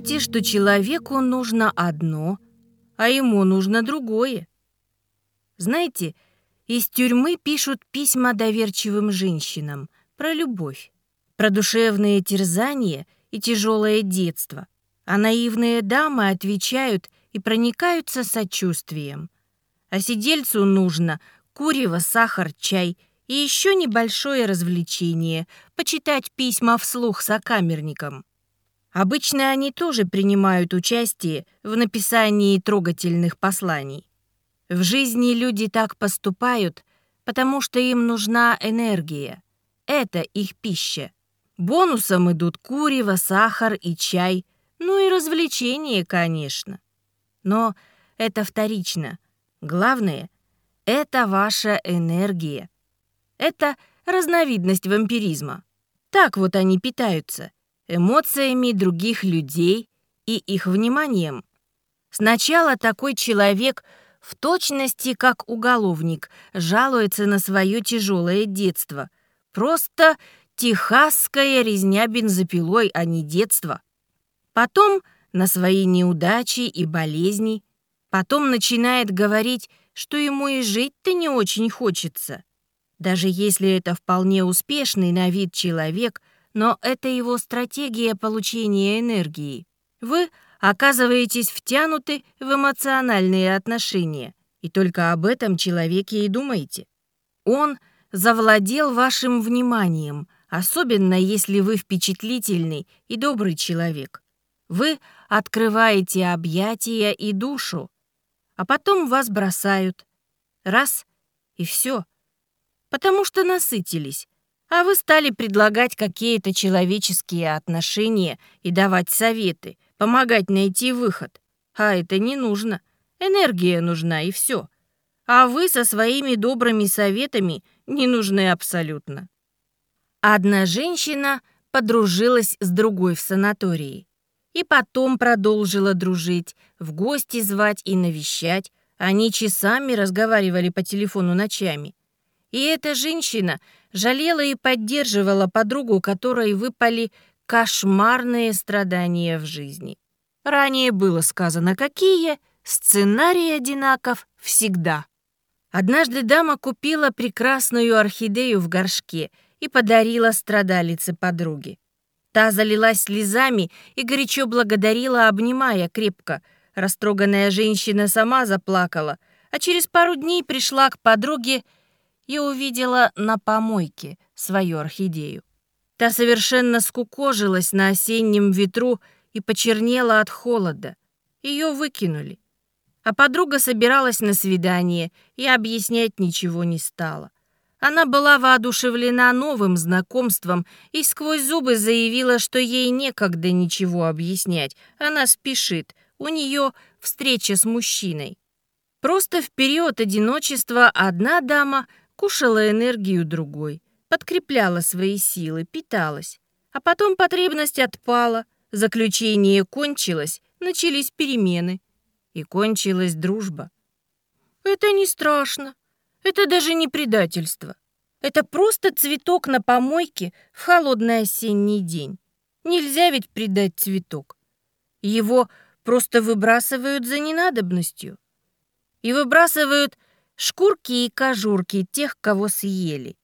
думаете, что человеку нужно одно, а ему нужно другое. Знаете, из тюрьмы пишут письма доверчивым женщинам про любовь, про душевные терзания и тяжелое детство, а наивные дамы отвечают и проникаются сочувствием. А сидельцу нужно курево, сахар, чай и еще небольшое развлечение — почитать письма вслух сокамерникам. Обычно они тоже принимают участие в написании трогательных посланий. В жизни люди так поступают, потому что им нужна энергия. Это их пища. Бонусом идут курево, сахар и чай, ну и развлечения, конечно. Но это вторично. Главное — это ваша энергия. Это разновидность вампиризма. Так вот они питаются эмоциями других людей и их вниманием. Сначала такой человек в точности как уголовник жалуется на свое тяжелое детство. Просто техасская резня бензопилой, а не детство. Потом на свои неудачи и болезни. Потом начинает говорить, что ему и жить-то не очень хочется. Даже если это вполне успешный на вид человек – но это его стратегия получения энергии. Вы оказываетесь втянуты в эмоциональные отношения, и только об этом человеке и думаете. Он завладел вашим вниманием, особенно если вы впечатлительный и добрый человек. Вы открываете объятия и душу, а потом вас бросают. Раз — и все. Потому что насытились, а вы стали предлагать какие-то человеческие отношения и давать советы, помогать найти выход. А это не нужно. Энергия нужна и все. А вы со своими добрыми советами не нужны абсолютно. Одна женщина подружилась с другой в санатории. И потом продолжила дружить, в гости звать и навещать. Они часами разговаривали по телефону ночами. И эта женщина жалела и поддерживала подругу, которой выпали кошмарные страдания в жизни. Ранее было сказано, какие, сценарий одинаков всегда. Однажды дама купила прекрасную орхидею в горшке и подарила страдалице подруге. Та залилась слезами и горячо благодарила, обнимая крепко. Растроганная женщина сама заплакала, а через пару дней пришла к подруге и увидела на помойке свою орхидею. Та совершенно скукожилась на осеннем ветру и почернела от холода. Ее выкинули. А подруга собиралась на свидание и объяснять ничего не стала. Она была воодушевлена новым знакомством и сквозь зубы заявила, что ей некогда ничего объяснять. Она спешит, у нее встреча с мужчиной. Просто в период одиночества одна дама кушала энергию другой, подкрепляла свои силы, питалась. А потом потребность отпала, заключение кончилось, начались перемены. И кончилась дружба. Это не страшно. Это даже не предательство. Это просто цветок на помойке в холодный осенний день. Нельзя ведь предать цветок. Его просто выбрасывают за ненадобностью. И выбрасывают шкурки и кожурки тех, кого съели.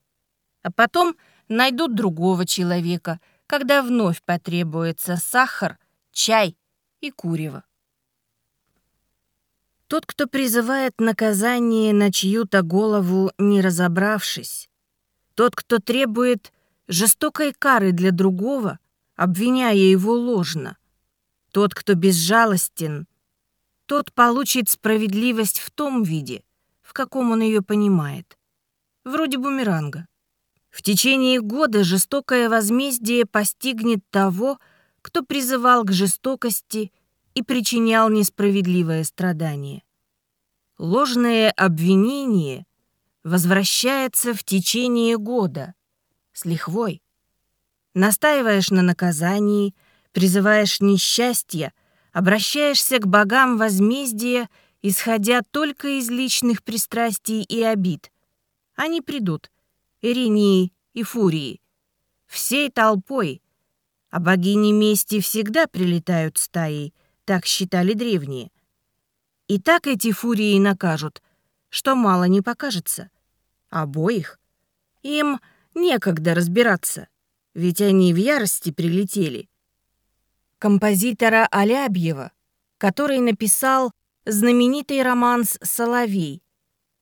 А потом найдут другого человека, когда вновь потребуется сахар, чай и курево. Тот, кто призывает наказание на чью-то голову, не разобравшись. Тот, кто требует жестокой кары для другого, обвиняя его ложно. Тот, кто безжалостен, тот получит справедливость в том виде, в каком он ее понимает. Вроде бумеранга. В течение года жестокое возмездие постигнет того, кто призывал к жестокости и причинял несправедливое страдание. Ложное обвинение возвращается в течение года с лихвой. Настаиваешь на наказании, призываешь несчастье, обращаешься к богам возмездия — исходя только из личных пристрастий и обид. Они придут, Иринии и Фурии, всей толпой, А богини мести всегда прилетают стаей, так считали древние. И так эти фурии накажут, что мало не покажется. Обоих. Им некогда разбираться, ведь они в ярости прилетели. Композитора Алябьева, который написал знаменитый романс «Соловей»,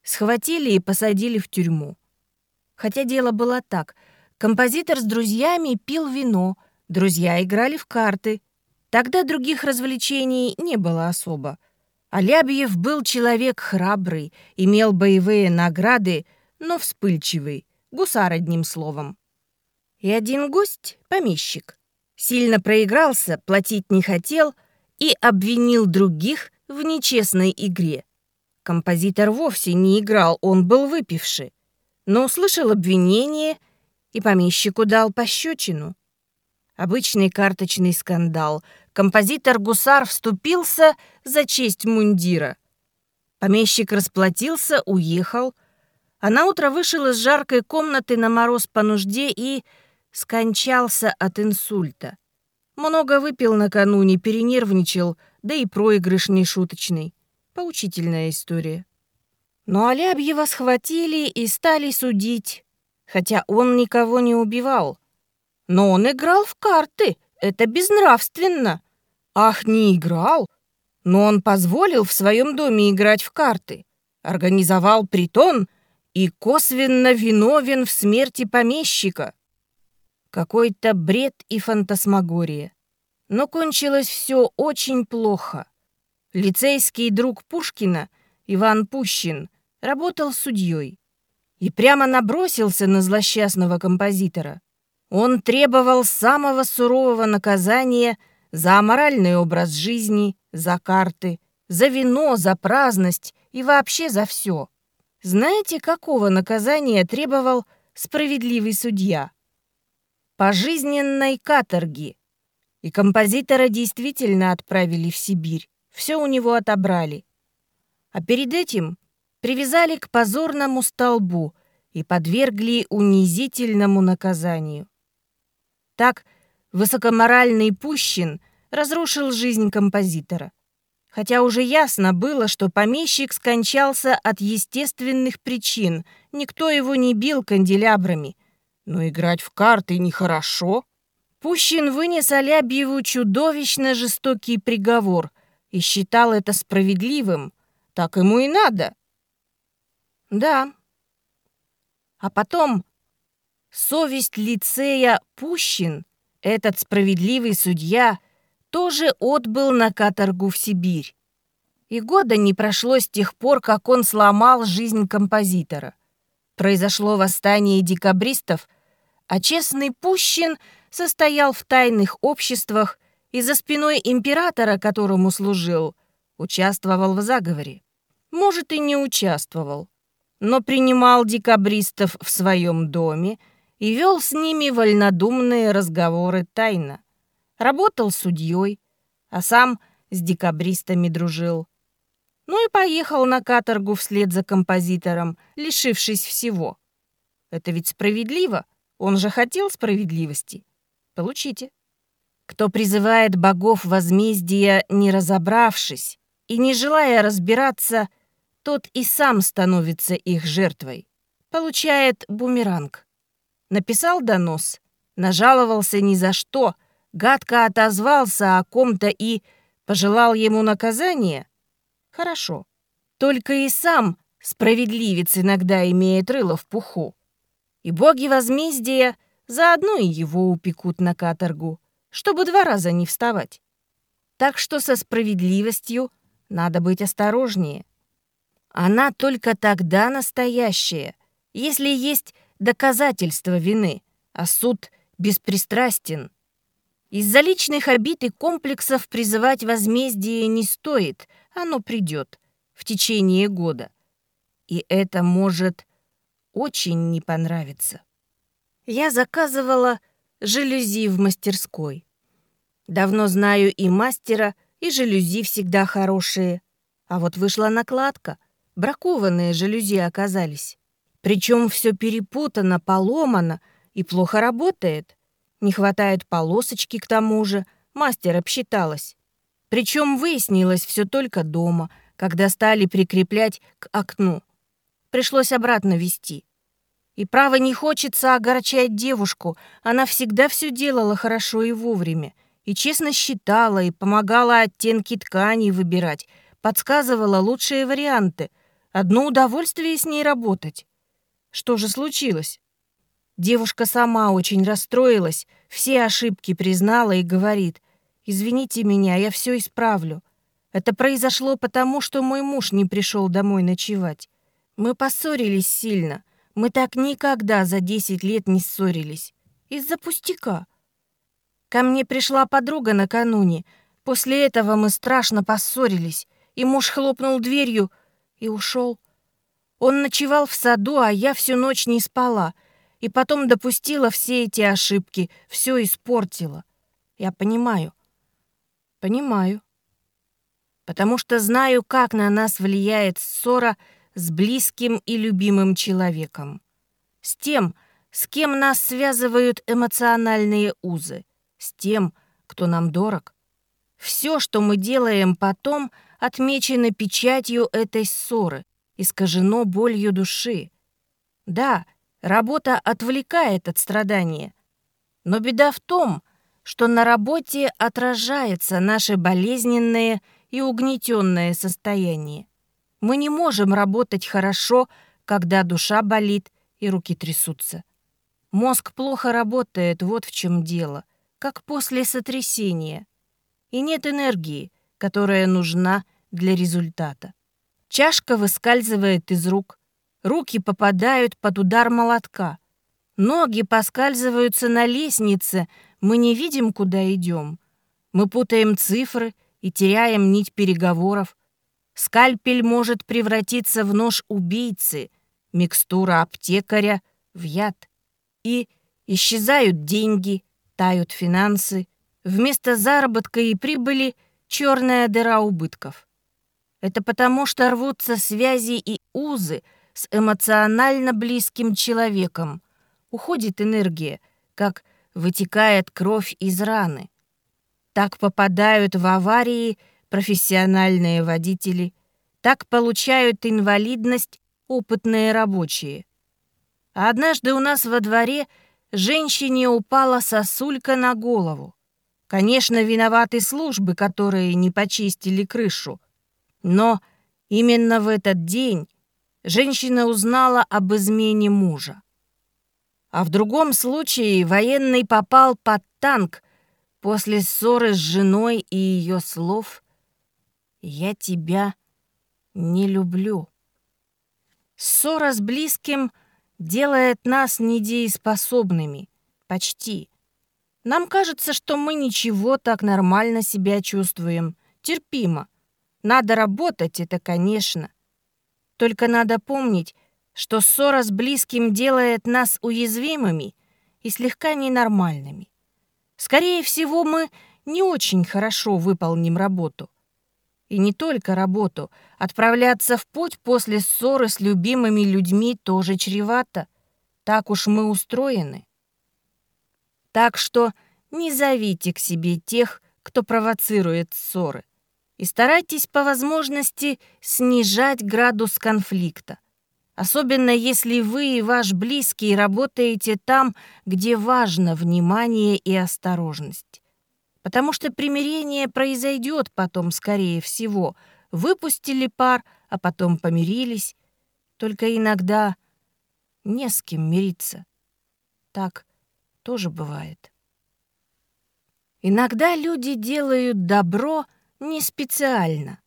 схватили и посадили в тюрьму. Хотя дело было так. Композитор с друзьями пил вино, друзья играли в карты. Тогда других развлечений не было особо. Алябьев был человек храбрый, имел боевые награды, но вспыльчивый, гусар одним словом. И один гость, помещик, сильно проигрался, платить не хотел и обвинил других в нечестной игре. Композитор вовсе не играл, он был выпивший но услышал обвинение и помещику дал пощечину. Обычный карточный скандал. Композитор-гусар вступился за честь мундира. Помещик расплатился, уехал, а наутро вышел из жаркой комнаты на мороз по нужде и скончался от инсульта. Много выпил накануне, перенервничал, да и проигрыш нешуточный. Поучительная история. Но Алябьева схватили и стали судить, хотя он никого не убивал. Но он играл в карты, это безнравственно. Ах, не играл? Но он позволил в своем доме играть в карты, организовал притон и косвенно виновен в смерти помещика. Какой-то бред и фантасмагория. Но кончилось все очень плохо. Лицейский друг Пушкина, Иван Пущин, работал судьей и прямо набросился на злосчастного композитора. Он требовал самого сурового наказания за аморальный образ жизни, за карты, за вино, за праздность и вообще за все. Знаете, какого наказания требовал справедливый судья? Пожизненной каторги. И композитора действительно отправили в Сибирь. Все у него отобрали. А перед этим привязали к позорному столбу и подвергли унизительному наказанию. Так высокоморальный Пущин разрушил жизнь композитора. Хотя уже ясно было, что помещик скончался от естественных причин, никто его не бил канделябрами. Но играть в карты нехорошо. Пущин вынес Алябьеву чудовищно жестокий приговор и считал это справедливым. Так ему и надо. Да. А потом совесть лицея Пущин, этот справедливый судья, тоже отбыл на каторгу в Сибирь. И года не прошло с тех пор, как он сломал жизнь композитора. Произошло восстание декабристов, а честный Пущин состоял в тайных обществах и за спиной императора, которому служил, участвовал в заговоре. Может, и не участвовал но принимал декабристов в своем доме и вел с ними вольнодумные разговоры тайно. Работал судьей, а сам с декабристами дружил. Ну и поехал на каторгу вслед за композитором, лишившись всего. Это ведь справедливо, он же хотел справедливости. Получите. Кто призывает богов возмездия, не разобравшись и не желая разбираться, — тот и сам становится их жертвой. Получает бумеранг. Написал донос, нажаловался ни за что, гадко отозвался о ком-то и пожелал ему наказания? Хорошо. Только и сам справедливец иногда имеет рыло в пуху. И боги возмездия заодно и его упекут на каторгу, чтобы два раза не вставать. Так что со справедливостью надо быть осторожнее. Она только тогда настоящая, если есть доказательства вины, а суд беспристрастен. Из-за личных обид и комплексов призывать возмездие не стоит, оно придет в течение года. И это может очень не понравиться. Я заказывала жалюзи в мастерской. Давно знаю и мастера, и жалюзи всегда хорошие. А вот вышла накладка — бракованные жалюзи оказались. Причем все перепутано, поломано и плохо работает. Не хватает полосочки к тому же, мастер обсчиталась. Причем выяснилось все только дома, когда стали прикреплять к окну. Пришлось обратно вести. И право не хочется огорчать девушку, она всегда все делала хорошо и вовремя, и честно считала, и помогала оттенки тканей выбирать, подсказывала лучшие варианты. Одно удовольствие с ней работать. Что же случилось? Девушка сама очень расстроилась, все ошибки признала и говорит, «Извините меня, я все исправлю. Это произошло потому, что мой муж не пришел домой ночевать. Мы поссорились сильно. Мы так никогда за 10 лет не ссорились. Из-за пустяка. Ко мне пришла подруга накануне. После этого мы страшно поссорились, и муж хлопнул дверью и ушел. Он ночевал в саду, а я всю ночь не спала, и потом допустила все эти ошибки, все испортила. Я понимаю. Понимаю. Потому что знаю, как на нас влияет ссора с близким и любимым человеком. С тем, с кем нас связывают эмоциональные узы с тем, кто нам дорог. Все, что мы делаем потом, отмечено печатью этой ссоры, искажено болью души. Да, работа отвлекает от страдания, но беда в том, что на работе отражается наше болезненное и угнетенное состояние. Мы не можем работать хорошо, когда душа болит и руки трясутся. Мозг плохо работает, вот в чем дело как после сотрясения, и нет энергии, которая нужна для результата. Чашка выскальзывает из рук, руки попадают под удар молотка, ноги поскальзываются на лестнице, мы не видим, куда идем. Мы путаем цифры и теряем нить переговоров. Скальпель может превратиться в нож убийцы, микстура аптекаря в яд. И исчезают деньги, тают финансы, вместо заработка и прибыли черная дыра убытков. Это потому, что рвутся связи и узы с эмоционально близким человеком. Уходит энергия, как вытекает кровь из раны. Так попадают в аварии профессиональные водители, так получают инвалидность опытные рабочие. А однажды у нас во дворе – женщине упала сосулька на голову. Конечно, виноваты службы, которые не почистили крышу. Но именно в этот день женщина узнала об измене мужа. А в другом случае военный попал под танк после ссоры с женой и ее слов «Я тебя не люблю». Ссора с близким делает нас недееспособными. Почти. Нам кажется, что мы ничего так нормально себя чувствуем. Терпимо. Надо работать, это конечно. Только надо помнить, что ссора с близким делает нас уязвимыми и слегка ненормальными. Скорее всего, мы не очень хорошо выполним работу. И не только работу. Отправляться в путь после ссоры с любимыми людьми тоже чревато. Так уж мы устроены. Так что не зовите к себе тех, кто провоцирует ссоры. И старайтесь по возможности снижать градус конфликта. Особенно если вы и ваш близкий работаете там, где важно внимание и осторожность потому что примирение произойдет потом, скорее всего. Выпустили пар, а потом помирились. Только иногда не с кем мириться. Так тоже бывает. Иногда люди делают добро не специально.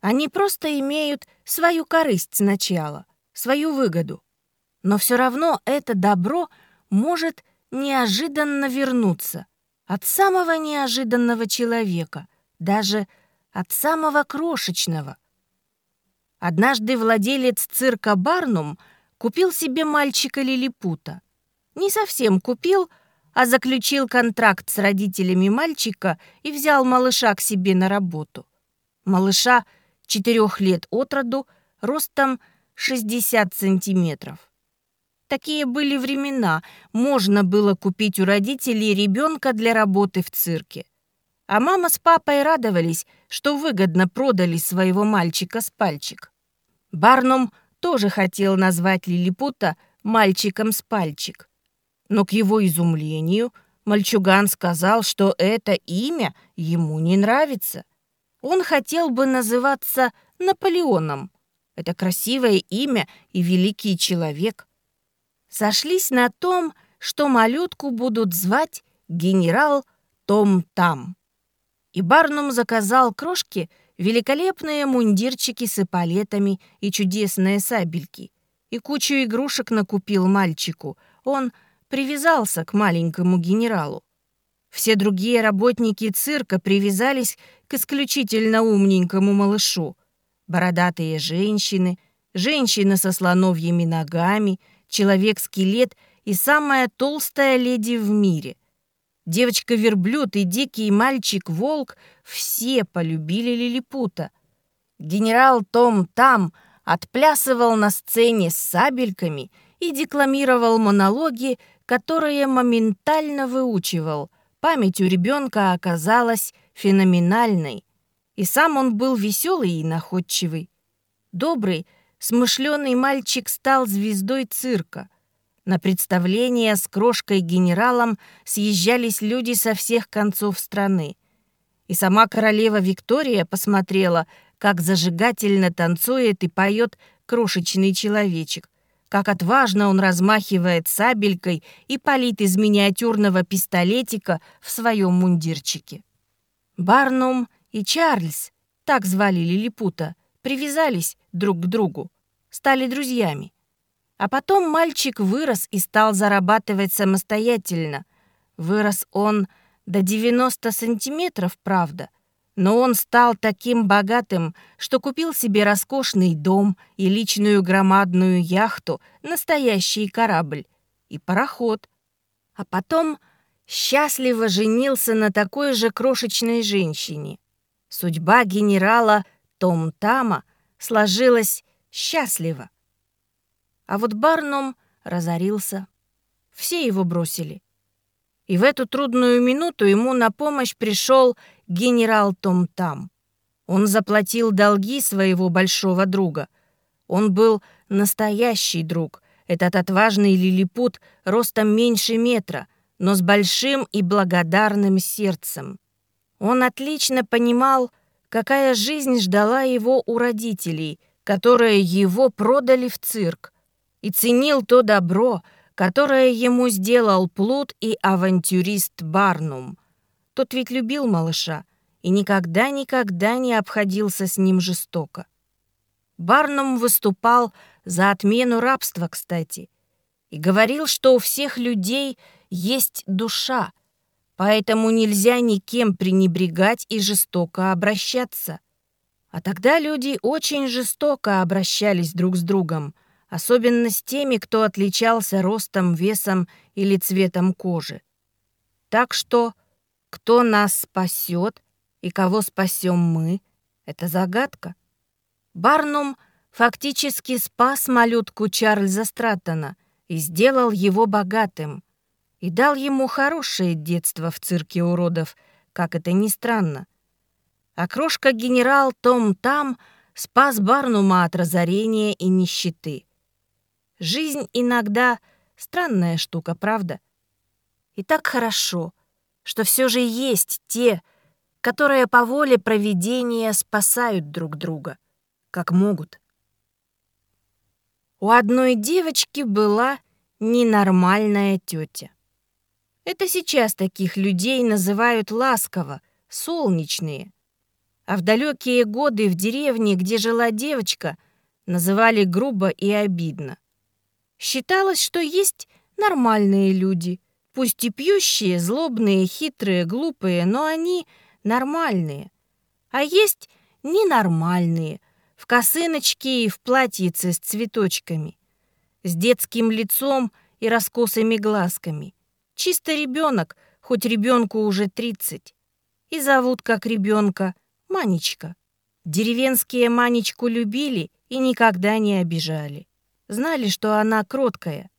Они просто имеют свою корысть сначала, свою выгоду. Но все равно это добро может неожиданно вернуться от самого неожиданного человека, даже от самого крошечного. Однажды владелец цирка Барнум купил себе мальчика-лилипута. Не совсем купил, а заключил контракт с родителями мальчика и взял малыша к себе на работу. Малыша четырех лет от роду, ростом 60 сантиметров. Такие были времена, можно было купить у родителей ребенка для работы в цирке. А мама с папой радовались, что выгодно продали своего мальчика с пальчик. Барнум тоже хотел назвать Лилипута мальчиком с пальчик. Но к его изумлению мальчуган сказал, что это имя ему не нравится. Он хотел бы называться Наполеоном. Это красивое имя и великий человек. Сошлись на том, что малютку будут звать генерал Том Там. И Барнум заказал крошки великолепные мундирчики с эполетами и чудесные сабельки. И кучу игрушек накупил мальчику. Он привязался к маленькому генералу. Все другие работники цирка привязались к исключительно умненькому малышу. Бородатые женщины, женщина со слоновьими ногами, человек-скелет и самая толстая леди в мире. Девочка-верблюд и дикий мальчик-волк все полюбили лилипута. Генерал Том Там отплясывал на сцене с сабельками и декламировал монологи, которые моментально выучивал. Память у ребенка оказалась феноменальной. И сам он был веселый и находчивый. Добрый, смышленый мальчик стал звездой цирка. На представление с крошкой-генералом съезжались люди со всех концов страны. И сама королева Виктория посмотрела, как зажигательно танцует и поет крошечный человечек, как отважно он размахивает сабелькой и палит из миниатюрного пистолетика в своем мундирчике. Барнум и Чарльз, так звали Лилипута, привязались друг к другу, стали друзьями. А потом мальчик вырос и стал зарабатывать самостоятельно. Вырос он до 90 сантиметров, правда, но он стал таким богатым, что купил себе роскошный дом и личную громадную яхту, настоящий корабль и пароход. А потом счастливо женился на такой же крошечной женщине. Судьба генерала Том Тама сложилась счастливо. А вот Барном разорился. Все его бросили. И в эту трудную минуту ему на помощь пришел генерал Том Там. Он заплатил долги своего большого друга. Он был настоящий друг. Этот отважный лилипут ростом меньше метра, но с большим и благодарным сердцем. Он отлично понимал, какая жизнь ждала его у родителей, которые его продали в цирк и ценил то добро, которое ему сделал плут и авантюрист Барнум. Тот ведь любил малыша и никогда-никогда не обходился с ним жестоко. Барнум выступал за отмену рабства, кстати, и говорил, что у всех людей есть душа, поэтому нельзя никем пренебрегать и жестоко обращаться. А тогда люди очень жестоко обращались друг с другом — особенно с теми, кто отличался ростом, весом или цветом кожи. Так что кто нас спасет и кого спасем мы, это загадка. Барнум фактически спас малютку Чарльза Страттона и сделал его богатым, и дал ему хорошее детство в цирке уродов, как это ни странно. А крошка-генерал Том Там спас Барнума от разорения и нищеты. Жизнь иногда странная штука, правда? И так хорошо, что все же есть те, которые по воле проведения спасают друг друга, как могут. У одной девочки была ненормальная тетя. Это сейчас таких людей называют ласково, солнечные. А в далекие годы в деревне, где жила девочка, называли грубо и обидно. Считалось, что есть нормальные люди, пусть и пьющие, злобные, хитрые, глупые, но они нормальные. А есть ненормальные, в косыночке и в платьице с цветочками, с детским лицом и раскосыми глазками. Чисто ребенок, хоть ребенку уже тридцать. И зовут как ребенка Манечка. Деревенские Манечку любили и никогда не обижали знали, что она кроткая,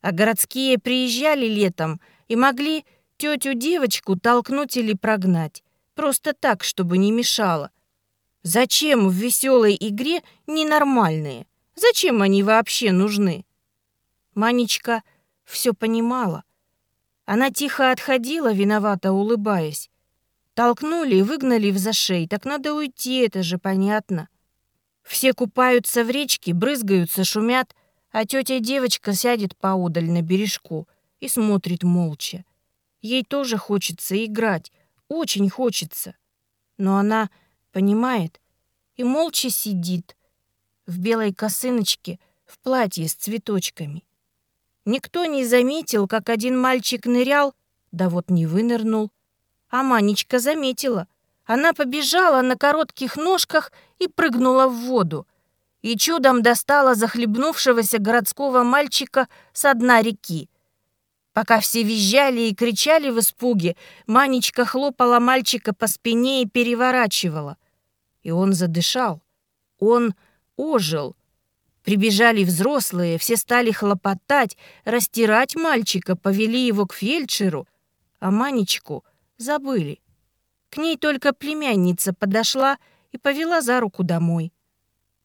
А городские приезжали летом и могли тетю-девочку толкнуть или прогнать. Просто так, чтобы не мешало. Зачем в веселой игре ненормальные? Зачем они вообще нужны? Манечка все понимала. Она тихо отходила, виновато улыбаясь. Толкнули и выгнали в зашей. Так надо уйти, это же понятно. Все купаются в речке, брызгаются, шумят, а тетя девочка сядет поодаль на бережку и смотрит молча. Ей тоже хочется играть, очень хочется. Но она понимает и молча сидит в белой косыночке в платье с цветочками. Никто не заметил, как один мальчик нырял, да вот не вынырнул. А Манечка заметила. Она побежала на коротких ножках и прыгнула в воду. И чудом достала захлебнувшегося городского мальчика с дна реки. Пока все визжали и кричали в испуге, Манечка хлопала мальчика по спине и переворачивала. И он задышал. Он ожил. Прибежали взрослые, все стали хлопотать, растирать мальчика, повели его к фельдшеру, а Манечку забыли. К ней только племянница подошла и повела за руку домой.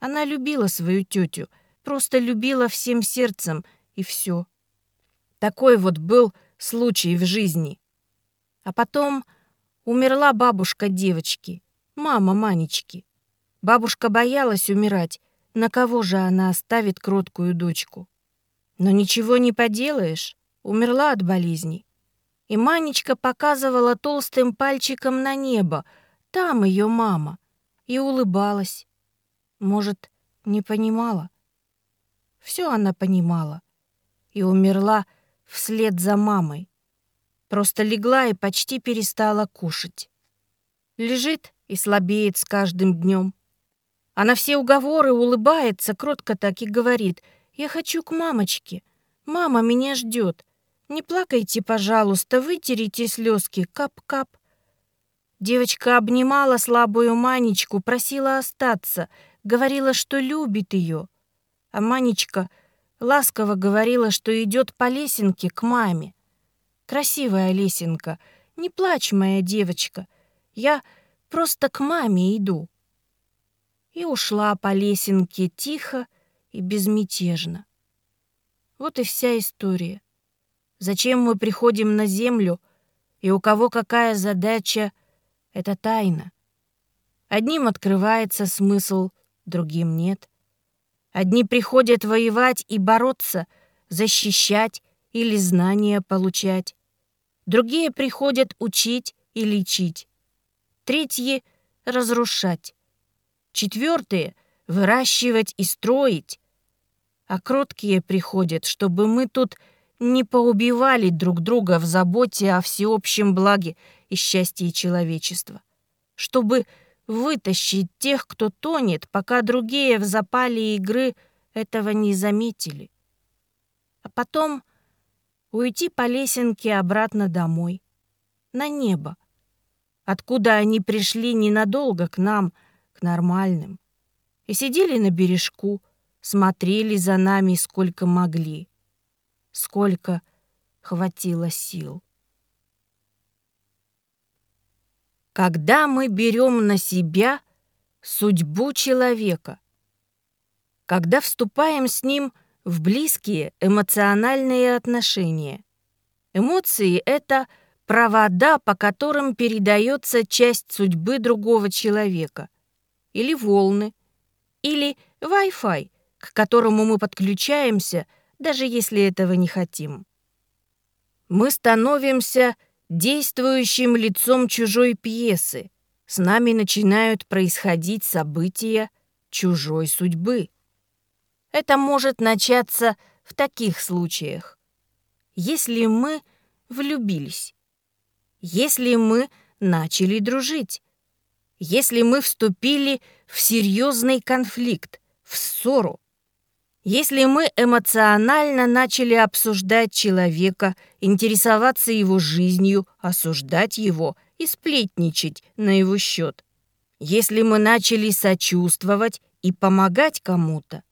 Она любила свою тетю, просто любила всем сердцем, и все. Такой вот был случай в жизни. А потом умерла бабушка девочки, мама Манечки. Бабушка боялась умирать, на кого же она оставит кроткую дочку. Но ничего не поделаешь, умерла от болезни. И Манечка показывала толстым пальчиком на небо, там ее мама, и улыбалась. Может, не понимала? Все она понимала. И умерла вслед за мамой. Просто легла и почти перестала кушать. Лежит и слабеет с каждым днем. А на все уговоры улыбается, кротко так и говорит. «Я хочу к мамочке. Мама меня ждет. Не плакайте, пожалуйста, вытерите слезки. Кап-кап». Девочка обнимала слабую Манечку, просила остаться, говорила, что любит ее. А Манечка ласково говорила, что идет по лесенке к маме. «Красивая лесенка, не плачь, моя девочка, я просто к маме иду» и ушла по лесенке тихо и безмятежно. Вот и вся история. Зачем мы приходим на землю, и у кого какая задача — это тайна. Одним открывается смысл, другим нет. Одни приходят воевать и бороться, защищать или знания получать. Другие приходят учить и лечить. Третьи — разрушать. Четвертые — выращивать и строить. А кроткие приходят, чтобы мы тут не поубивали друг друга в заботе о всеобщем благе и счастье человечества. Чтобы вытащить тех, кто тонет, пока другие в запале игры этого не заметили. А потом уйти по лесенке обратно домой, на небо, откуда они пришли ненадолго к нам — нормальным. И сидели на бережку, смотрели за нами сколько могли, сколько хватило сил. Когда мы берем на себя судьбу человека, когда вступаем с ним в близкие эмоциональные отношения. Эмоции — это провода, по которым передается часть судьбы другого человека — или волны, или Wi-Fi, к которому мы подключаемся, даже если этого не хотим. Мы становимся действующим лицом чужой пьесы. С нами начинают происходить события чужой судьбы. Это может начаться в таких случаях. Если мы влюбились, если мы начали дружить, если мы вступили в серьезный конфликт, в ссору, если мы эмоционально начали обсуждать человека, интересоваться его жизнью, осуждать его и сплетничать на его счет, если мы начали сочувствовать и помогать кому-то,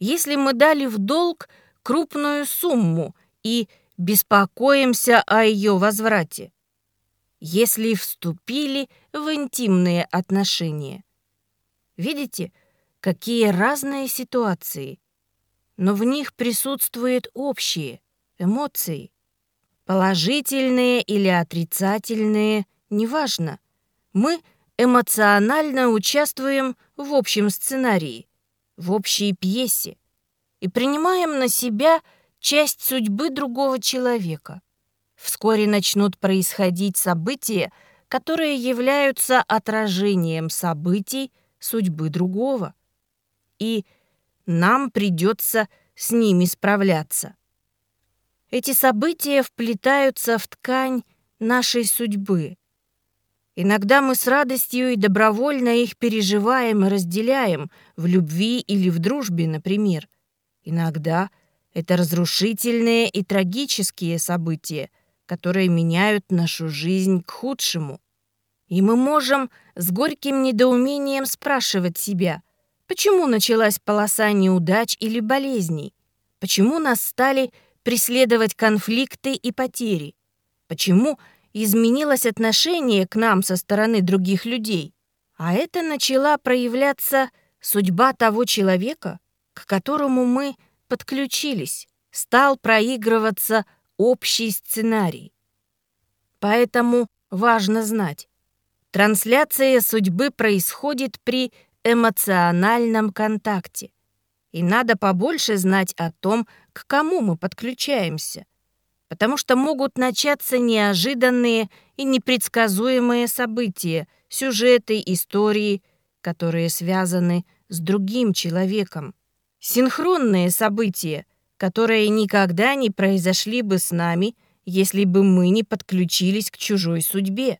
если мы дали в долг крупную сумму и беспокоимся о ее возврате. Если вступили в интимные отношения. Видите, какие разные ситуации, но в них присутствуют общие эмоции. Положительные или отрицательные, неважно. Мы эмоционально участвуем в общем сценарии, в общей пьесе и принимаем на себя часть судьбы другого человека. Вскоре начнут происходить события, которые являются отражением событий судьбы другого. И нам придется с ними справляться. Эти события вплетаются в ткань нашей судьбы. Иногда мы с радостью и добровольно их переживаем и разделяем, в любви или в дружбе, например. Иногда это разрушительные и трагические события, которые меняют нашу жизнь к худшему. И мы можем с горьким недоумением спрашивать себя, почему началась полоса неудач или болезней, почему нас стали преследовать конфликты и потери, почему изменилось отношение к нам со стороны других людей, а это начала проявляться судьба того человека, к которому мы подключились, стал проигрываться общий сценарий. Поэтому важно знать, трансляция судьбы происходит при эмоциональном контакте. И надо побольше знать о том, к кому мы подключаемся. Потому что могут начаться неожиданные и непредсказуемые события, сюжеты, истории, которые связаны с другим человеком. Синхронные события, которые никогда не произошли бы с нами, если бы мы не подключились к чужой судьбе.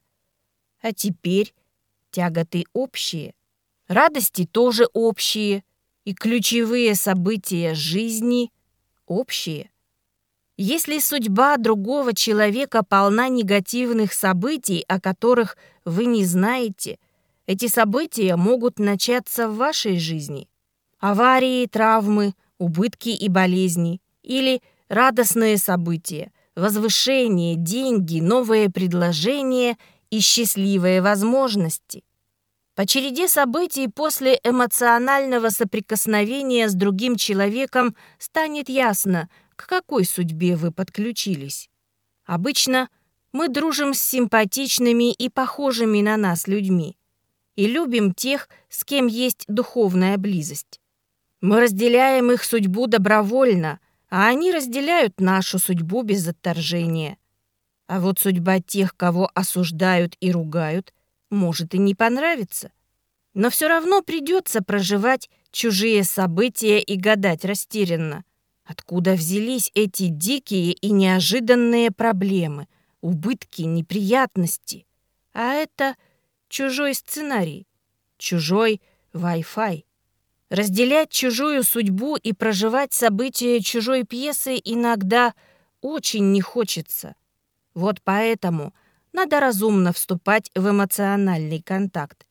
А теперь тяготы общие, радости тоже общие, и ключевые события жизни общие. Если судьба другого человека полна негативных событий, о которых вы не знаете, эти события могут начаться в вашей жизни. Аварии, травмы, убытки и болезни. Или радостные события, возвышение, деньги, новые предложения и счастливые возможности. По череде событий после эмоционального соприкосновения с другим человеком станет ясно, к какой судьбе вы подключились. Обычно мы дружим с симпатичными и похожими на нас людьми и любим тех, с кем есть духовная близость. Мы разделяем их судьбу добровольно, а они разделяют нашу судьбу без отторжения. А вот судьба тех, кого осуждают и ругают, может и не понравиться. Но все равно придется проживать чужие события и гадать растерянно. Откуда взялись эти дикие и неожиданные проблемы, убытки, неприятности? А это чужой сценарий, чужой Wi-Fi. Разделять чужую судьбу и проживать события чужой пьесы иногда очень не хочется. Вот поэтому надо разумно вступать в эмоциональный контакт.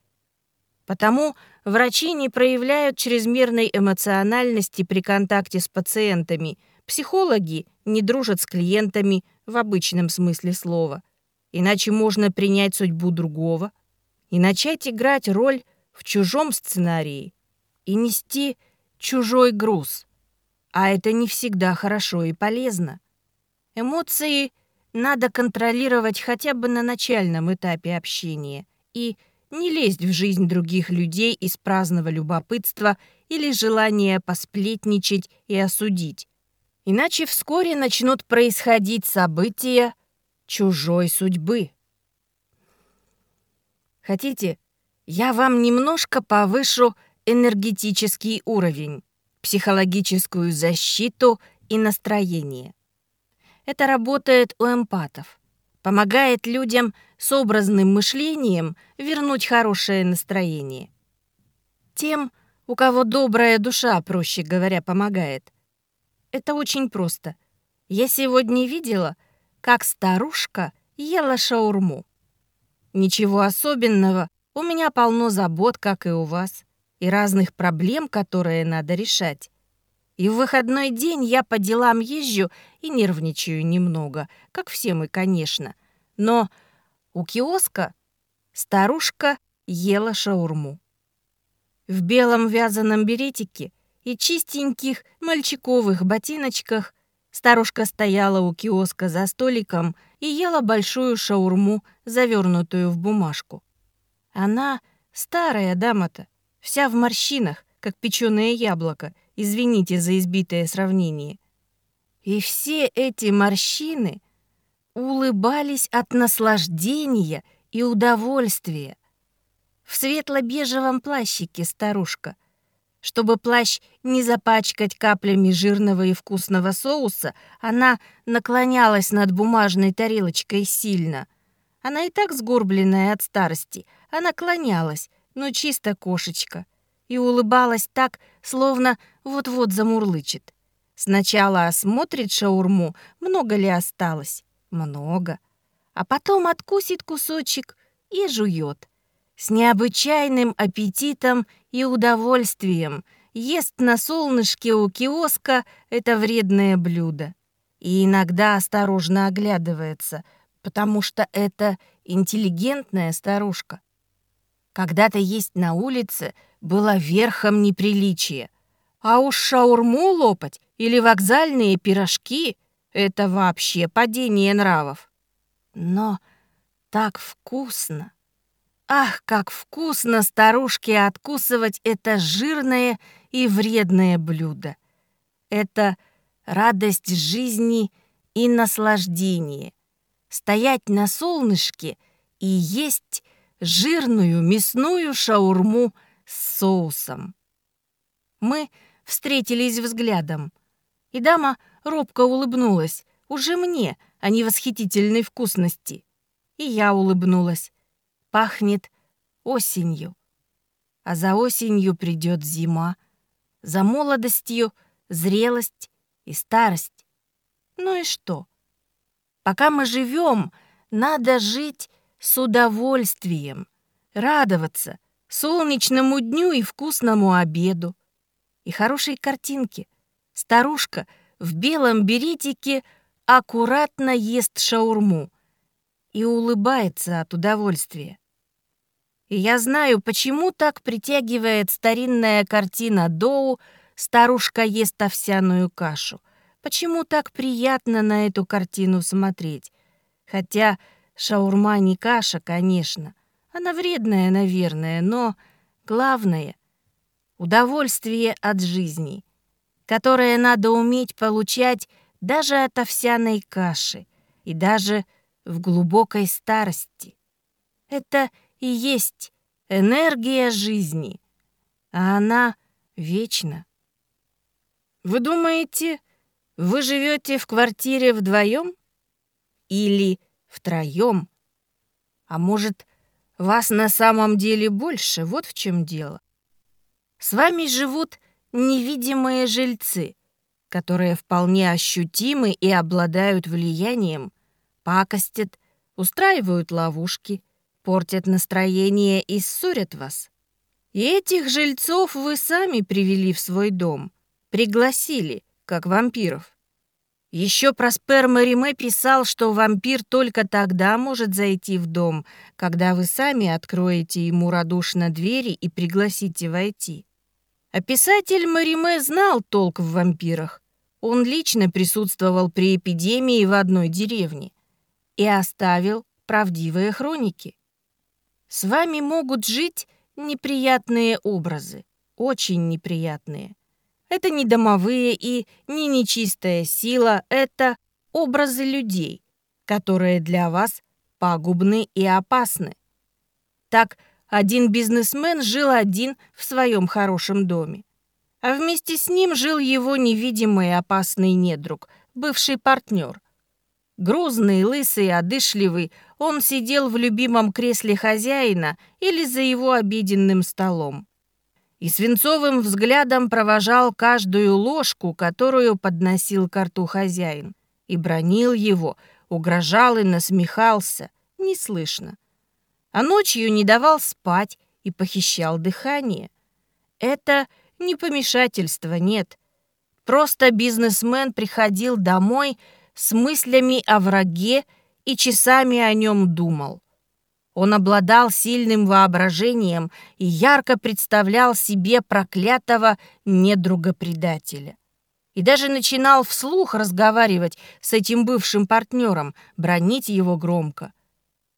Потому врачи не проявляют чрезмерной эмоциональности при контакте с пациентами, психологи не дружат с клиентами в обычном смысле слова. Иначе можно принять судьбу другого и начать играть роль в чужом сценарии и нести чужой груз. А это не всегда хорошо и полезно. Эмоции надо контролировать хотя бы на начальном этапе общения и не лезть в жизнь других людей из праздного любопытства или желания посплетничать и осудить. Иначе вскоре начнут происходить события чужой судьбы. Хотите, я вам немножко повышу энергетический уровень, психологическую защиту и настроение. Это работает у эмпатов. Помогает людям с образным мышлением вернуть хорошее настроение. Тем, у кого добрая душа, проще говоря, помогает. Это очень просто. Я сегодня видела, как старушка ела шаурму. Ничего особенного, у меня полно забот, как и у вас и разных проблем, которые надо решать. И в выходной день я по делам езжу и нервничаю немного, как все мы, конечно. Но у киоска старушка ела шаурму. В белом вязаном беретике и чистеньких мальчиковых ботиночках старушка стояла у киоска за столиком и ела большую шаурму, завернутую в бумажку. Она старая дама-то, вся в морщинах, как печеное яблоко, извините за избитое сравнение. И все эти морщины улыбались от наслаждения и удовольствия. В светло-бежевом плащике старушка. Чтобы плащ не запачкать каплями жирного и вкусного соуса, она наклонялась над бумажной тарелочкой сильно. Она и так сгорбленная от старости, а наклонялась, но чисто кошечка. И улыбалась так, словно вот-вот замурлычет. Сначала осмотрит шаурму, много ли осталось. Много. А потом откусит кусочек и жует. С необычайным аппетитом и удовольствием ест на солнышке у киоска это вредное блюдо. И иногда осторожно оглядывается, потому что это интеллигентная старушка. Когда-то есть на улице было верхом неприличия. А уж шаурму лопать или вокзальные пирожки — это вообще падение нравов. Но так вкусно. Ах, как вкусно старушке откусывать это жирное и вредное блюдо. Это радость жизни и наслаждение. Стоять на солнышке и есть жирную мясную шаурму с соусом. Мы встретились взглядом. И дама робко улыбнулась, уже мне, а не восхитительной вкусности. И я улыбнулась. Пахнет осенью. А за осенью придет зима, за молодостью зрелость и старость. Ну и что? Пока мы живем, надо жить с удовольствием, радоваться солнечному дню и вкусному обеду и хорошей картинки. Старушка в белом беретике аккуратно ест шаурму и улыбается от удовольствия. И я знаю, почему так притягивает старинная картина Доу «Старушка ест овсяную кашу». Почему так приятно на эту картину смотреть? Хотя шаурма не каша, конечно. Она вредная, наверное, но главное удовольствие от жизни, которое надо уметь получать даже от овсяной каши и даже в глубокой старости. Это и есть энергия жизни, а она вечна. Вы думаете, вы живете в квартире вдвоем или втроем? А может, вас на самом деле больше, вот в чем дело. С вами живут невидимые жильцы, которые вполне ощутимы и обладают влиянием, пакостят, устраивают ловушки, портят настроение и ссорят вас. И этих жильцов вы сами привели в свой дом, пригласили, как вампиров. Еще Проспер Мариме писал, что вампир только тогда может зайти в дом, когда вы сами откроете ему радушно двери и пригласите войти. А писатель Мариме знал толк в вампирах. Он лично присутствовал при эпидемии в одной деревне и оставил правдивые хроники. С вами могут жить неприятные образы, очень неприятные. Это не домовые и не нечистая сила, это образы людей, которые для вас пагубны и опасны. Так, один бизнесмен жил один в своем хорошем доме. А вместе с ним жил его невидимый опасный недруг, бывший партнер. Грузный, лысый, одышливый, он сидел в любимом кресле хозяина или за его обеденным столом. И свинцовым взглядом провожал каждую ложку, которую подносил к рту хозяин. И бронил его, угрожал и насмехался, неслышно а ночью не давал спать и похищал дыхание. Это не помешательство, нет. Просто бизнесмен приходил домой с мыслями о враге и часами о нем думал. Он обладал сильным воображением и ярко представлял себе проклятого недруга-предателя. И даже начинал вслух разговаривать с этим бывшим партнером, бронить его громко.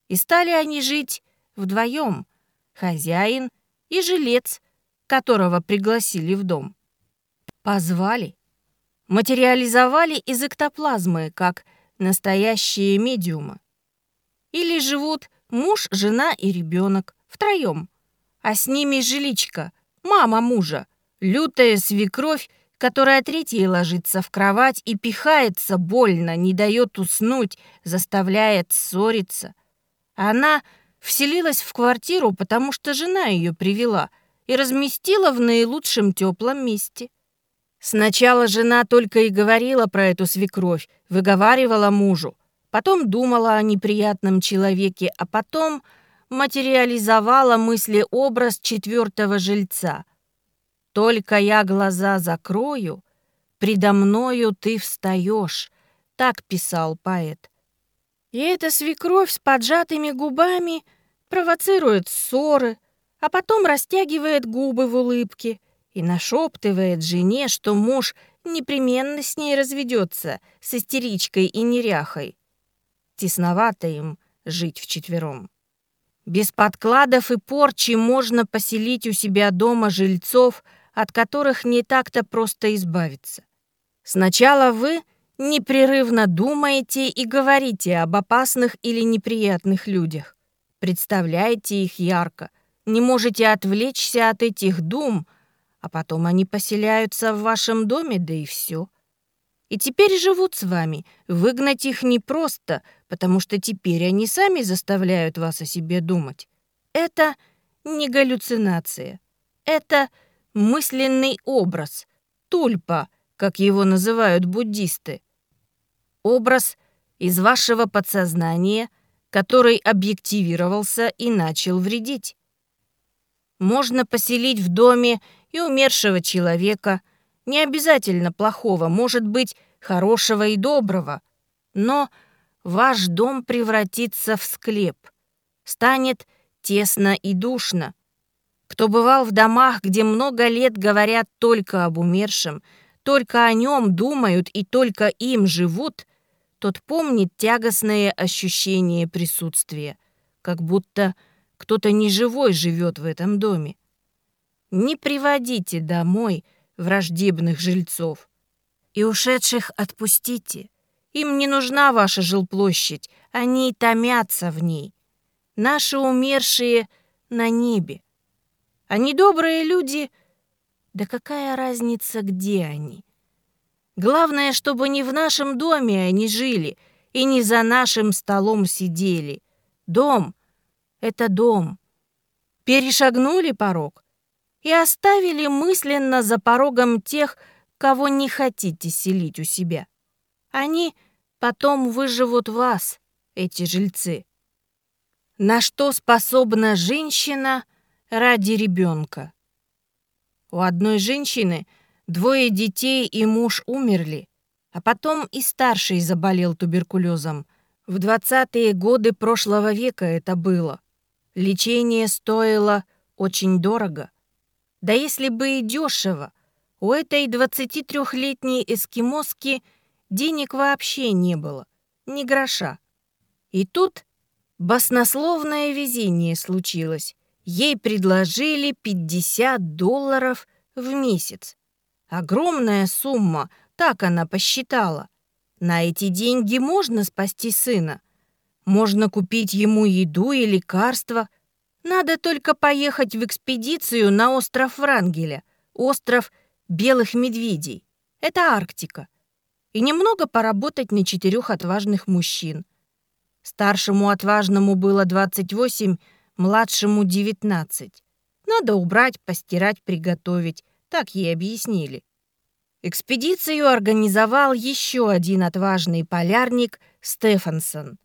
И стали они жить вдвоем, хозяин и жилец, которого пригласили в дом. Позвали, материализовали из эктоплазмы, как настоящие медиумы. Или живут муж, жена и ребенок, втроем. А с ними жиличка, мама мужа, лютая свекровь, которая третьей ложится в кровать и пихается больно, не дает уснуть, заставляет ссориться. Она вселилась в квартиру, потому что жена ее привела и разместила в наилучшем теплом месте. Сначала жена только и говорила про эту свекровь, выговаривала мужу, потом думала о неприятном человеке, а потом материализовала мысли-образ четвертого жильца. «Только я глаза закрою, предо мною ты встаешь», — так писал поэт. И эта свекровь с поджатыми губами провоцирует ссоры, а потом растягивает губы в улыбке и нашептывает жене, что муж непременно с ней разведется, с истеричкой и неряхой. Тесновато им жить вчетвером. Без подкладов и порчи можно поселить у себя дома жильцов, от которых не так-то просто избавиться. Сначала вы непрерывно думаете и говорите об опасных или неприятных людях. Представляете их ярко, не можете отвлечься от этих дум, а потом они поселяются в вашем доме, да и все. И теперь живут с вами. Выгнать их непросто, потому что теперь они сами заставляют вас о себе думать. Это не галлюцинация. Это мысленный образ, тульпа, как его называют буддисты. Образ из вашего подсознания, который объективировался и начал вредить. Можно поселить в доме и умершего человека – не обязательно плохого, может быть, хорошего и доброго. Но ваш дом превратится в склеп. Станет тесно и душно. Кто бывал в домах, где много лет говорят только об умершем, только о нем думают и только им живут, тот помнит тягостное ощущение присутствия, как будто кто-то неживой живет в этом доме. Не приводите домой – враждебных жильцов. И ушедших отпустите. Им не нужна ваша жилплощадь, они томятся в ней. Наши умершие на небе. Они добрые люди, да какая разница, где они? Главное, чтобы не в нашем доме они жили и не за нашим столом сидели. Дом — это дом. Перешагнули порог, и оставили мысленно за порогом тех, кого не хотите селить у себя. Они потом выживут вас, эти жильцы. На что способна женщина ради ребенка? У одной женщины двое детей и муж умерли, а потом и старший заболел туберкулезом. В 20-е годы прошлого века это было. Лечение стоило очень дорого. Да если бы и дешево, у этой 23-летней эскимоски денег вообще не было, ни гроша. И тут баснословное везение случилось. Ей предложили 50 долларов в месяц. Огромная сумма, так она посчитала. На эти деньги можно спасти сына. Можно купить ему еду и лекарства, надо только поехать в экспедицию на остров Врангеля, остров Белых Медведей. Это Арктика. И немного поработать на четырех отважных мужчин. Старшему отважному было 28, младшему 19. Надо убрать, постирать, приготовить. Так ей объяснили. Экспедицию организовал еще один отважный полярник Стефансон.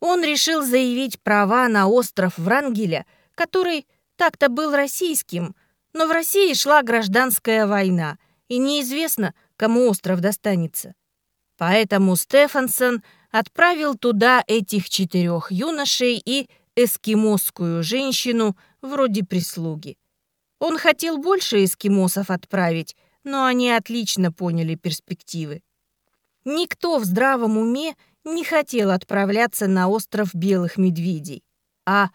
Он решил заявить права на остров Врангеля – который так-то был российским, но в России шла гражданская война, и неизвестно, кому остров достанется. Поэтому Стефансон отправил туда этих четырех юношей и эскимосскую женщину вроде прислуги. Он хотел больше эскимосов отправить, но они отлично поняли перспективы. Никто в здравом уме не хотел отправляться на остров Белых Медведей, а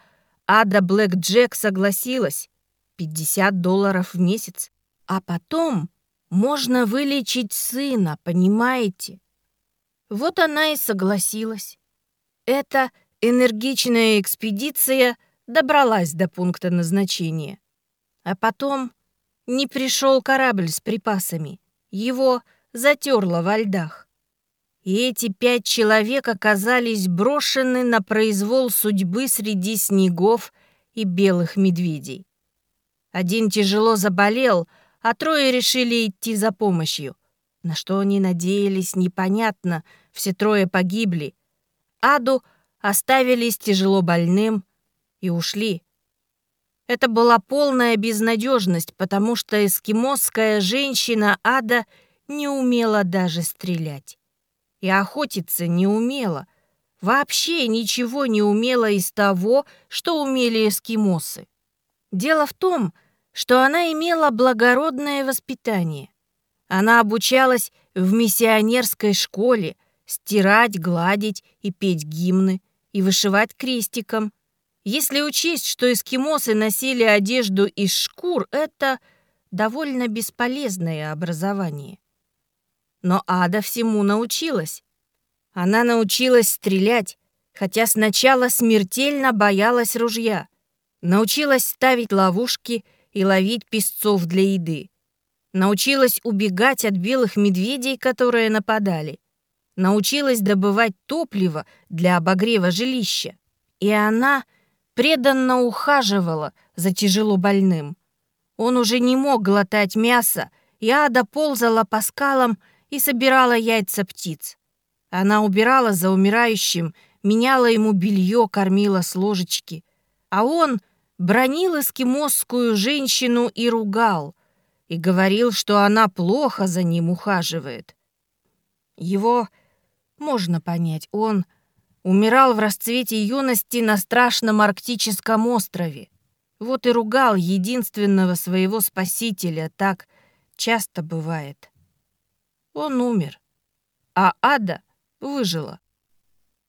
Ада Блэк Джек согласилась. 50 долларов в месяц. А потом можно вылечить сына, понимаете? Вот она и согласилась. Эта энергичная экспедиция добралась до пункта назначения. А потом не пришел корабль с припасами. Его затерло во льдах. И эти пять человек оказались брошены на произвол судьбы среди снегов и белых медведей. Один тяжело заболел, а трое решили идти за помощью. На что они надеялись, непонятно, все трое погибли. Аду оставили с тяжело больным и ушли. Это была полная безнадежность, потому что эскимосская женщина Ада не умела даже стрелять. И охотиться не умела. Вообще ничего не умела из того, что умели эскимосы. Дело в том, что она имела благородное воспитание. Она обучалась в миссионерской школе стирать, гладить и петь гимны, и вышивать крестиком. Если учесть, что эскимосы носили одежду из шкур, это довольно бесполезное образование. Но Ада всему научилась. Она научилась стрелять, хотя сначала смертельно боялась ружья. Научилась ставить ловушки и ловить песцов для еды. Научилась убегать от белых медведей, которые нападали. Научилась добывать топливо для обогрева жилища. И она преданно ухаживала за тяжело больным. Он уже не мог глотать мясо, и Ада ползала по скалам и собирала яйца птиц. Она убирала за умирающим, меняла ему белье, кормила с ложечки. А он бронил эскимосскую женщину и ругал, и говорил, что она плохо за ним ухаживает. Его можно понять, он умирал в расцвете юности на страшном арктическом острове. Вот и ругал единственного своего спасителя, так часто бывает. Он умер, а Ада выжила.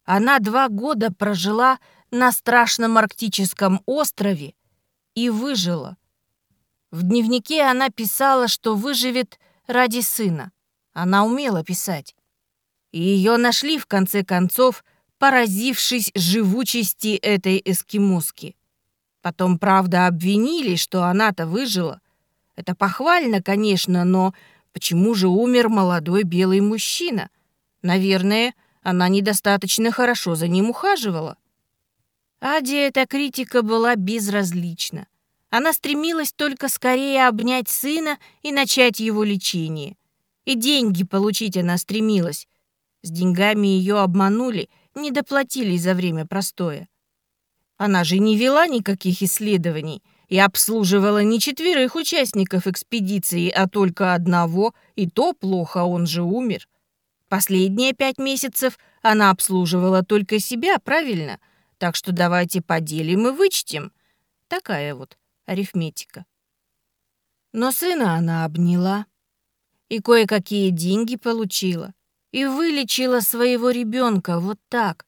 Она два года прожила на страшном арктическом острове и выжила. В дневнике она писала, что выживет ради сына. Она умела писать. И ее нашли, в конце концов, поразившись живучести этой эскимоски. Потом, правда, обвинили, что она-то выжила. Это похвально, конечно, но почему же умер молодой белый мужчина? Наверное, она недостаточно хорошо за ним ухаживала. Аде эта критика была безразлична. Она стремилась только скорее обнять сына и начать его лечение. И деньги получить она стремилась. С деньгами ее обманули, не доплатили за время простоя. Она же не вела никаких исследований и обслуживала не четверых участников экспедиции, а только одного, и то плохо, он же умер. Последние пять месяцев она обслуживала только себя, правильно — так что давайте поделим и вычтем. Такая вот арифметика. Но сына она обняла и кое-какие деньги получила. И вылечила своего ребенка вот так.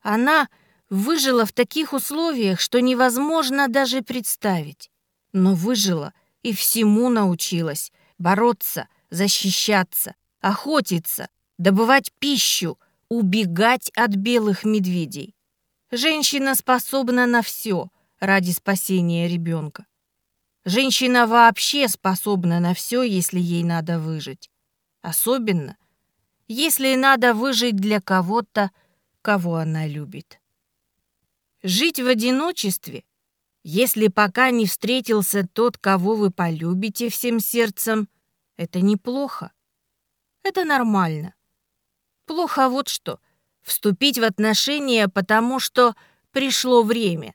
Она выжила в таких условиях, что невозможно даже представить. Но выжила и всему научилась. Бороться, защищаться, охотиться, добывать пищу, убегать от белых медведей. Женщина способна на все ради спасения ребенка. Женщина вообще способна на все, если ей надо выжить. Особенно, если надо выжить для кого-то, кого она любит. Жить в одиночестве, если пока не встретился тот, кого вы полюбите всем сердцем, это неплохо. Это нормально. Плохо вот что — Вступить в отношения, потому что пришло время.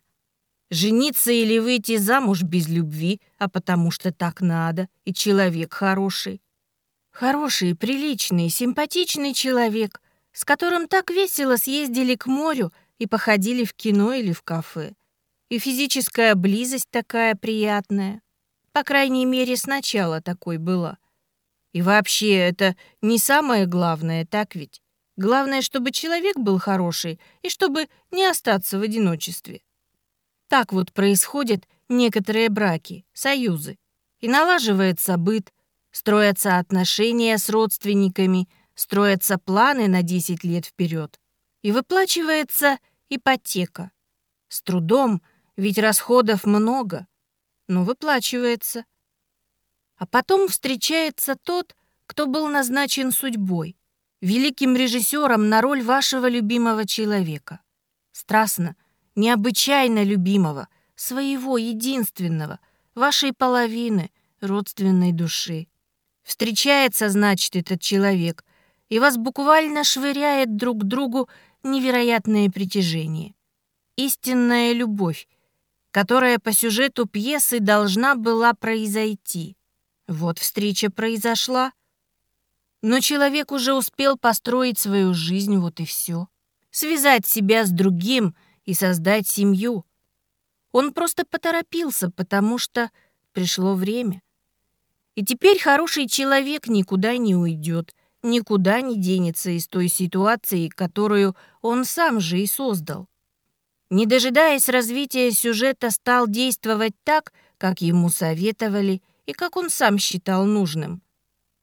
Жениться или выйти замуж без любви, а потому что так надо, и человек хороший. Хороший, приличный, симпатичный человек, с которым так весело съездили к морю и походили в кино или в кафе. И физическая близость такая приятная. По крайней мере, сначала такой была. И вообще, это не самое главное, так ведь? Главное, чтобы человек был хороший и чтобы не остаться в одиночестве. Так вот происходят некоторые браки, союзы. И налаживается быт, строятся отношения с родственниками, строятся планы на 10 лет вперед. И выплачивается ипотека. С трудом, ведь расходов много, но выплачивается. А потом встречается тот, кто был назначен судьбой, великим режиссером на роль вашего любимого человека. Страстно, необычайно любимого, своего единственного, вашей половины, родственной души. Встречается, значит, этот человек, и вас буквально швыряет друг к другу невероятное притяжение. Истинная любовь, которая по сюжету пьесы должна была произойти. Вот встреча произошла. Но человек уже успел построить свою жизнь, вот и все. Связать себя с другим и создать семью. Он просто поторопился, потому что пришло время. И теперь хороший человек никуда не уйдет, никуда не денется из той ситуации, которую он сам же и создал. Не дожидаясь развития сюжета, стал действовать так, как ему советовали и как он сам считал нужным.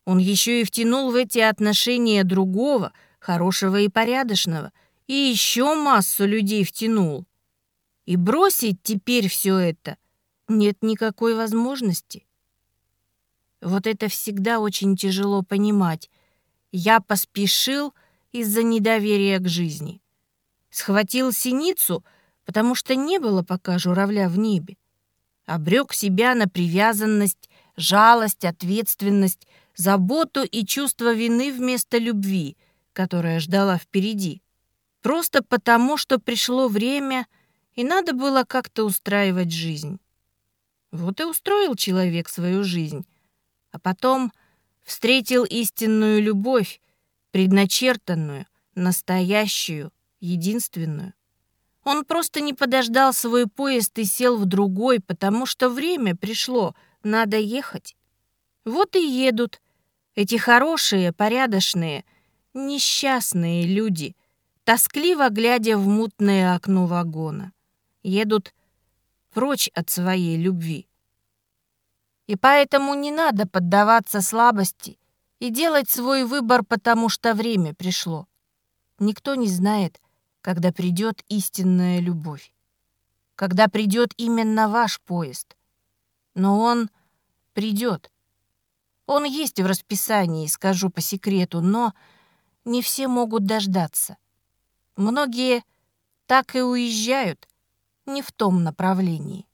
Он еще и втянул в эти отношения другого, хорошего и порядочного, и еще массу людей втянул. И бросить теперь все это нет никакой возможности. Вот это всегда очень тяжело понимать. Я поспешил из-за недоверия к жизни. Схватил синицу, потому что не было пока журавля в небе обрек себя на привязанность, жалость, ответственность, заботу и чувство вины вместо любви, которая ждала впереди. Просто потому, что пришло время, и надо было как-то устраивать жизнь. Вот и устроил человек свою жизнь, а потом встретил истинную любовь, предначертанную, настоящую, единственную. Он просто не подождал свой поезд и сел в другой, потому что время пришло, надо ехать. Вот и едут эти хорошие, порядочные, несчастные люди, тоскливо глядя в мутное окно вагона. Едут прочь от своей любви. И поэтому не надо поддаваться слабости и делать свой выбор, потому что время пришло. Никто не знает, когда придет истинная любовь, когда придет именно ваш поезд. Но он придет. Он есть в расписании, скажу по секрету, но не все могут дождаться. Многие так и уезжают не в том направлении.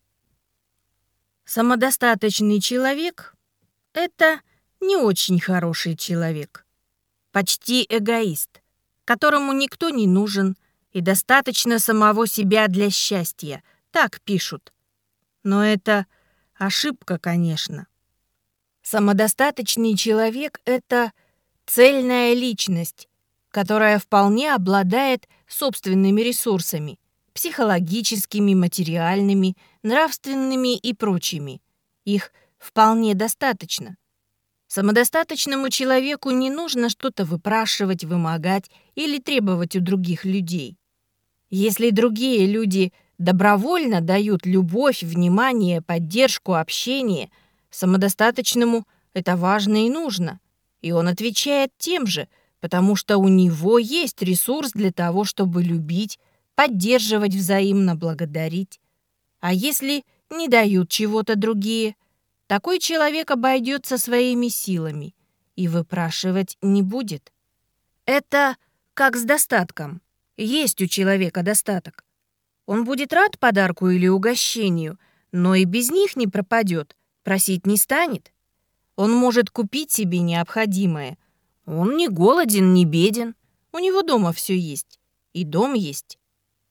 Самодостаточный человек — это не очень хороший человек. Почти эгоист, которому никто не нужен — и достаточно самого себя для счастья. Так пишут. Но это ошибка, конечно. Самодостаточный человек — это цельная личность, которая вполне обладает собственными ресурсами — психологическими, материальными, нравственными и прочими. Их вполне достаточно. Самодостаточному человеку не нужно что-то выпрашивать, вымогать или требовать у других людей. Если другие люди добровольно дают любовь, внимание, поддержку, общение, самодостаточному это важно и нужно. И он отвечает тем же, потому что у него есть ресурс для того, чтобы любить, поддерживать взаимно, благодарить. А если не дают чего-то другие, такой человек обойдется своими силами и выпрашивать не будет. Это как с достатком. Есть у человека достаток. Он будет рад подарку или угощению, но и без них не пропадет, просить не станет. Он может купить себе необходимое. Он не голоден, не беден. У него дома все есть. И дом есть.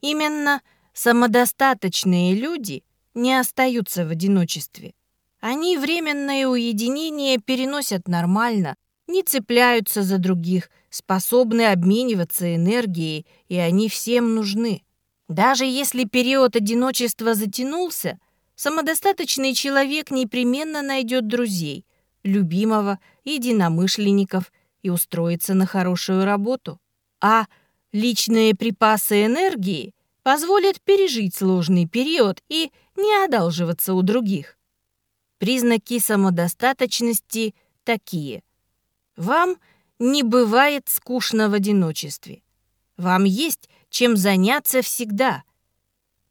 Именно самодостаточные люди не остаются в одиночестве. Они временное уединение переносят нормально, не цепляются за других, способны обмениваться энергией, и они всем нужны. Даже если период одиночества затянулся, самодостаточный человек непременно найдет друзей, любимого, единомышленников и устроится на хорошую работу. А личные припасы энергии позволят пережить сложный период и не одалживаться у других. Признаки самодостаточности такие. Вам не бывает скучно в одиночестве. Вам есть чем заняться всегда.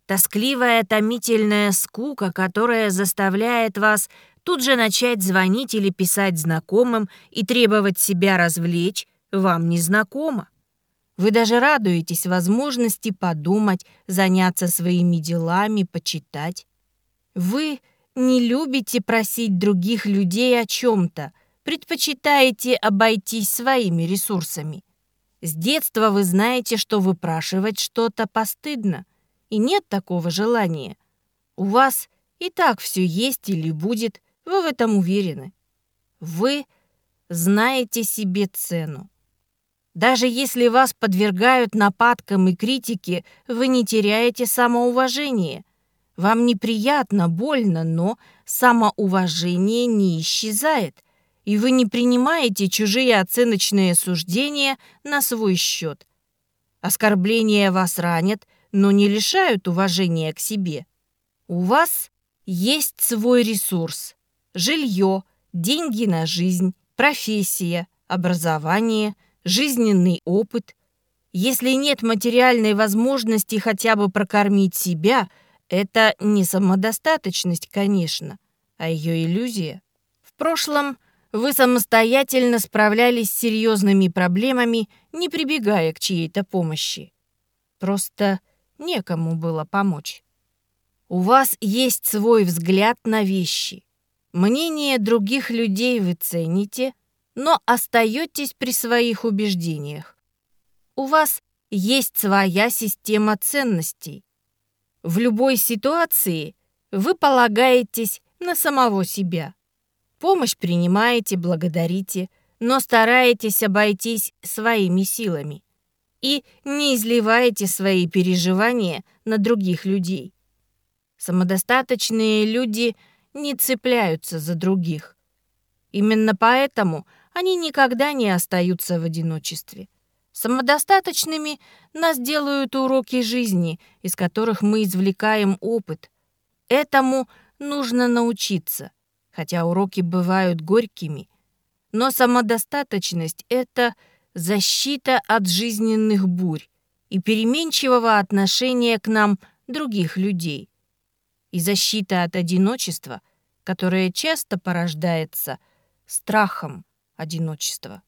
Тоскливая, томительная скука, которая заставляет вас тут же начать звонить или писать знакомым и требовать себя развлечь, вам не знакома. Вы даже радуетесь возможности подумать, заняться своими делами, почитать. Вы не любите просить других людей о чем-то, предпочитаете обойтись своими ресурсами. С детства вы знаете, что выпрашивать что-то постыдно, и нет такого желания. У вас и так все есть или будет, вы в этом уверены. Вы знаете себе цену. Даже если вас подвергают нападкам и критике, вы не теряете самоуважение. Вам неприятно, больно, но самоуважение не исчезает, и вы не принимаете чужие оценочные суждения на свой счет. Оскорбления вас ранят, но не лишают уважения к себе. У вас есть свой ресурс, жилье, деньги на жизнь, профессия, образование, жизненный опыт. Если нет материальной возможности хотя бы прокормить себя, это не самодостаточность, конечно, а ее иллюзия. В прошлом вы самостоятельно справлялись с серьезными проблемами, не прибегая к чьей-то помощи. Просто некому было помочь. У вас есть свой взгляд на вещи. Мнение других людей вы цените, но остаетесь при своих убеждениях. У вас есть своя система ценностей. В любой ситуации вы полагаетесь на самого себя. Помощь принимаете, благодарите, но стараетесь обойтись своими силами и не изливаете свои переживания на других людей. Самодостаточные люди – не цепляются за других. Именно поэтому они никогда не остаются в одиночестве. Самодостаточными нас делают уроки жизни, из которых мы извлекаем опыт. Этому нужно научиться, хотя уроки бывают горькими. Но самодостаточность — это защита от жизненных бурь и переменчивого отношения к нам других людей. И защита от одиночества которое часто порождается страхом одиночества.